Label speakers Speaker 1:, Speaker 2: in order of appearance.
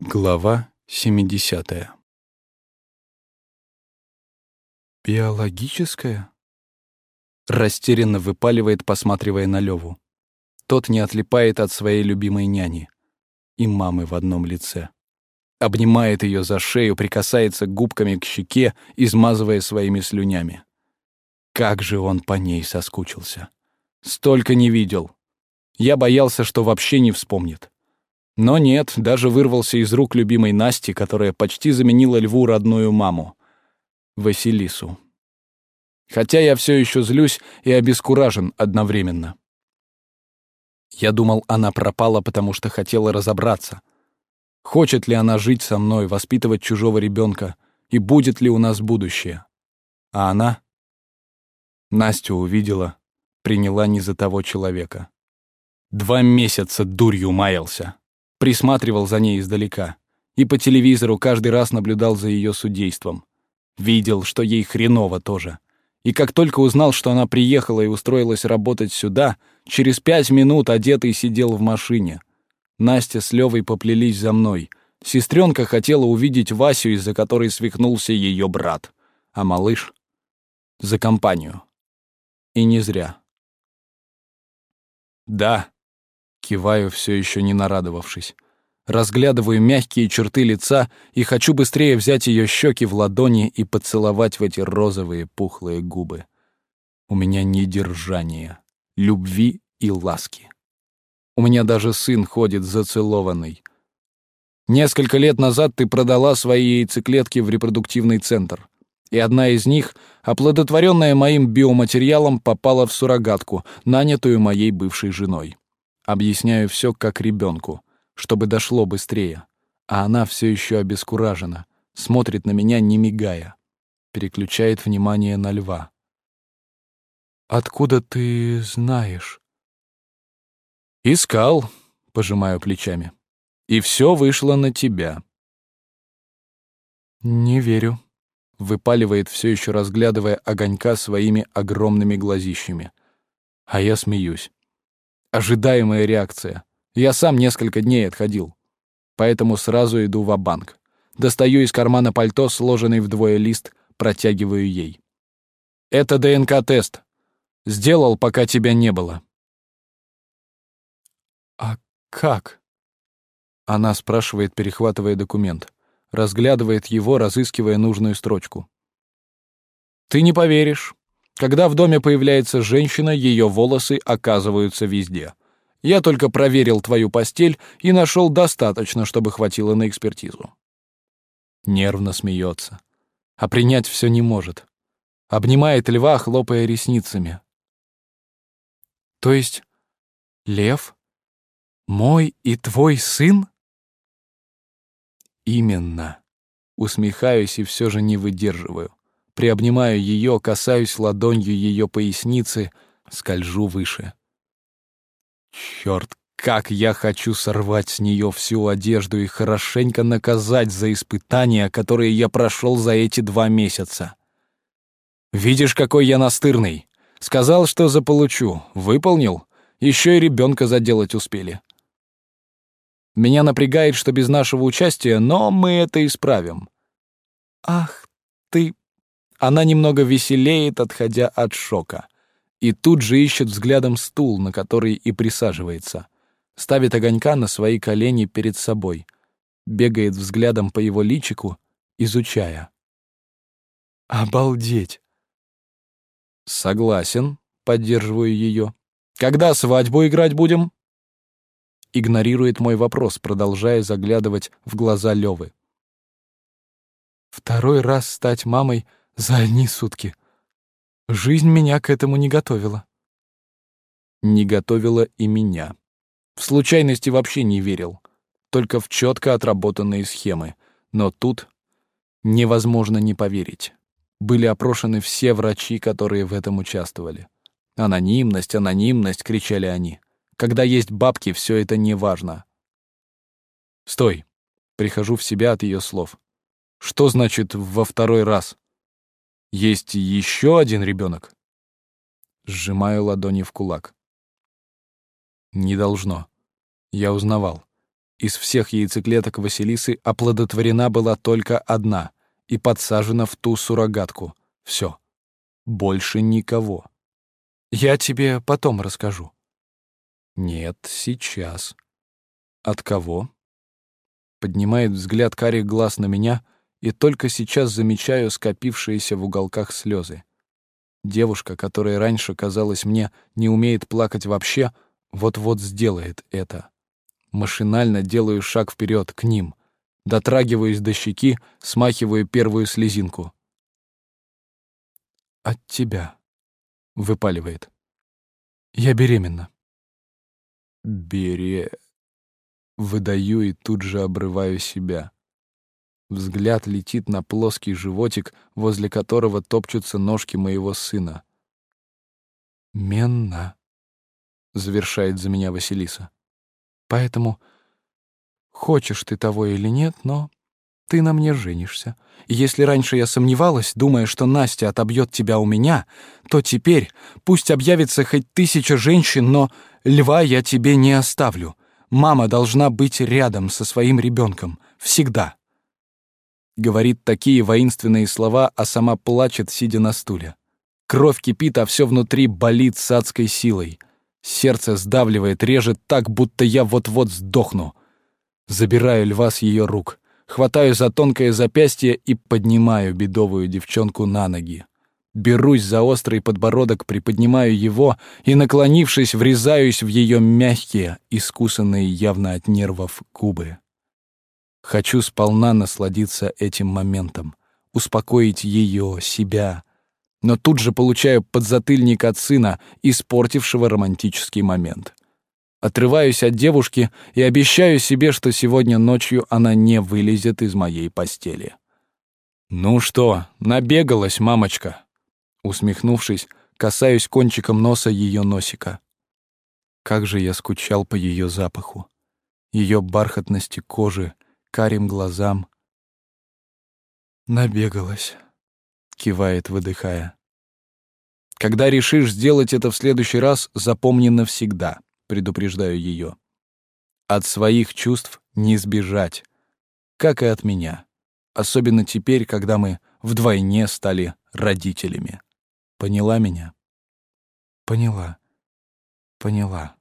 Speaker 1: Глава 70 «Биологическая?» Растерянно выпаливает, посматривая на Леву. Тот не отлипает от своей любимой няни. И мамы в одном лице. Обнимает ее за шею, прикасается губками к щеке, измазывая своими слюнями. Как же он по ней соскучился. Столько не видел. Я боялся, что вообще не вспомнит. Но нет, даже вырвался из рук любимой Насти, которая почти заменила Льву родную маму. Василису. Хотя я все еще злюсь и обескуражен одновременно. Я думал, она пропала, потому что хотела разобраться. Хочет ли она жить со мной, воспитывать чужого ребенка, и будет ли у нас будущее? А она? Настю увидела, приняла не за того человека. Два месяца дурью маялся присматривал за ней издалека и по телевизору каждый раз наблюдал за ее судейством. Видел, что ей хреново тоже. И как только узнал, что она приехала и устроилась работать сюда, через пять минут одетый сидел в машине. Настя с Левой поплелись за мной. Сестренка хотела увидеть Васю, из-за которой свихнулся ее брат. А малыш — за компанию. И не зря. Да, Киваю, все еще не нарадовавшись. Разглядываю мягкие черты лица и хочу быстрее взять ее щеки в ладони и поцеловать в эти розовые пухлые губы. У меня недержание, любви и ласки. У меня даже сын ходит зацелованный. Несколько лет назад ты продала свои яйцеклетки в репродуктивный центр, и одна из них, оплодотворенная моим биоматериалом, попала в суррогатку, нанятую моей бывшей женой. Объясняю все как ребенку, чтобы дошло быстрее. А она все еще обескуражена, смотрит на меня, не мигая. Переключает внимание на льва. «Откуда ты знаешь?» «Искал», — пожимаю плечами. «И все вышло на тебя». «Не верю», — выпаливает, все еще разглядывая огонька своими огромными глазищами. А я смеюсь. Ожидаемая реакция. Я сам несколько дней отходил. Поэтому сразу иду в банк Достаю из кармана пальто, сложенный вдвое лист, протягиваю ей. «Это ДНК-тест. Сделал, пока тебя не было». «А как?» Она спрашивает, перехватывая документ. Разглядывает его, разыскивая нужную строчку. «Ты не поверишь. Когда в доме появляется женщина, ее волосы оказываются везде. Я только проверил твою постель и нашел достаточно, чтобы хватило на экспертизу. Нервно смеется. А принять все не может. Обнимает льва, хлопая ресницами. То есть лев мой и твой сын? Именно. Усмехаюсь и все же не выдерживаю приобнимаю ее, касаюсь ладонью ее поясницы, скольжу выше. Черт, как я хочу сорвать с нее всю одежду и хорошенько наказать за испытания, которые я прошел за эти два месяца. Видишь, какой я настырный. Сказал, что заполучу. Выполнил. Еще и ребенка заделать успели. Меня напрягает, что без нашего участия, но мы это исправим. Ах ты она немного веселеет, отходя от шока. И тут же ищет взглядом стул, на который и присаживается. Ставит огонька на свои колени перед собой. Бегает взглядом по его личику, изучая. «Обалдеть!» «Согласен», — поддерживаю ее. «Когда свадьбу играть будем?» Игнорирует мой вопрос, продолжая заглядывать в глаза Левы. «Второй раз стать мамой — за одни сутки. Жизнь меня к этому не готовила. Не готовила и меня. В случайности вообще не верил, только в четко отработанные схемы. Но тут невозможно не поверить. Были опрошены все врачи, которые в этом участвовали. «Анонимность, анонимность!» — кричали они. «Когда есть бабки, все это не важно». «Стой!» — прихожу в себя от ее слов. «Что значит «во второй раз»?» Есть еще один ребенок? Сжимаю ладони в кулак. Не должно. Я узнавал. Из всех яйцеклеток Василисы оплодотворена была только одна и подсажена в ту суррогатку. Все. Больше никого. Я тебе потом расскажу. Нет, сейчас. От кого? Поднимает взгляд карих глаз на меня, и только сейчас замечаю скопившиеся в уголках слезы. Девушка, которая раньше казалась мне не умеет плакать вообще, вот-вот сделает это. Машинально делаю шаг вперед к ним, дотрагиваюсь до щеки, смахиваю первую слезинку. «От тебя», — выпаливает. «Я беременна». «Бере...» Выдаю и тут же обрываю себя. Взгляд летит на плоский животик, возле которого топчутся ножки моего сына. «Менна», — завершает за меня Василиса. «Поэтому, хочешь ты того или нет, но ты на мне женишься. И если раньше я сомневалась, думая, что Настя отобьет тебя у меня, то теперь пусть объявится хоть тысяча женщин, но льва я тебе не оставлю. Мама должна быть рядом со своим ребенком. Всегда. Говорит такие воинственные слова, а сама плачет, сидя на стуле. Кровь кипит, а все внутри болит с адской силой. Сердце сдавливает, режет так, будто я вот-вот сдохну. Забираю льва с ее рук, хватаю за тонкое запястье и поднимаю бедовую девчонку на ноги. Берусь за острый подбородок, приподнимаю его и, наклонившись, врезаюсь в ее мягкие, искусанные явно от нервов губы. Хочу сполна насладиться этим моментом, успокоить ее, себя. Но тут же получаю подзатыльник от сына, испортившего романтический момент. Отрываюсь от девушки и обещаю себе, что сегодня ночью она не вылезет из моей постели. «Ну что, набегалась, мамочка?» Усмехнувшись, касаюсь кончиком носа ее носика. Как же я скучал по ее запаху, ее бархатности кожи, карим глазам. «Набегалась», — кивает, выдыхая. «Когда решишь сделать это в следующий раз, запомни навсегда», — предупреждаю ее. «От своих чувств не сбежать, как и от меня, особенно теперь, когда мы вдвойне стали родителями. Поняла меня?» «Поняла, поняла».